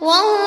wow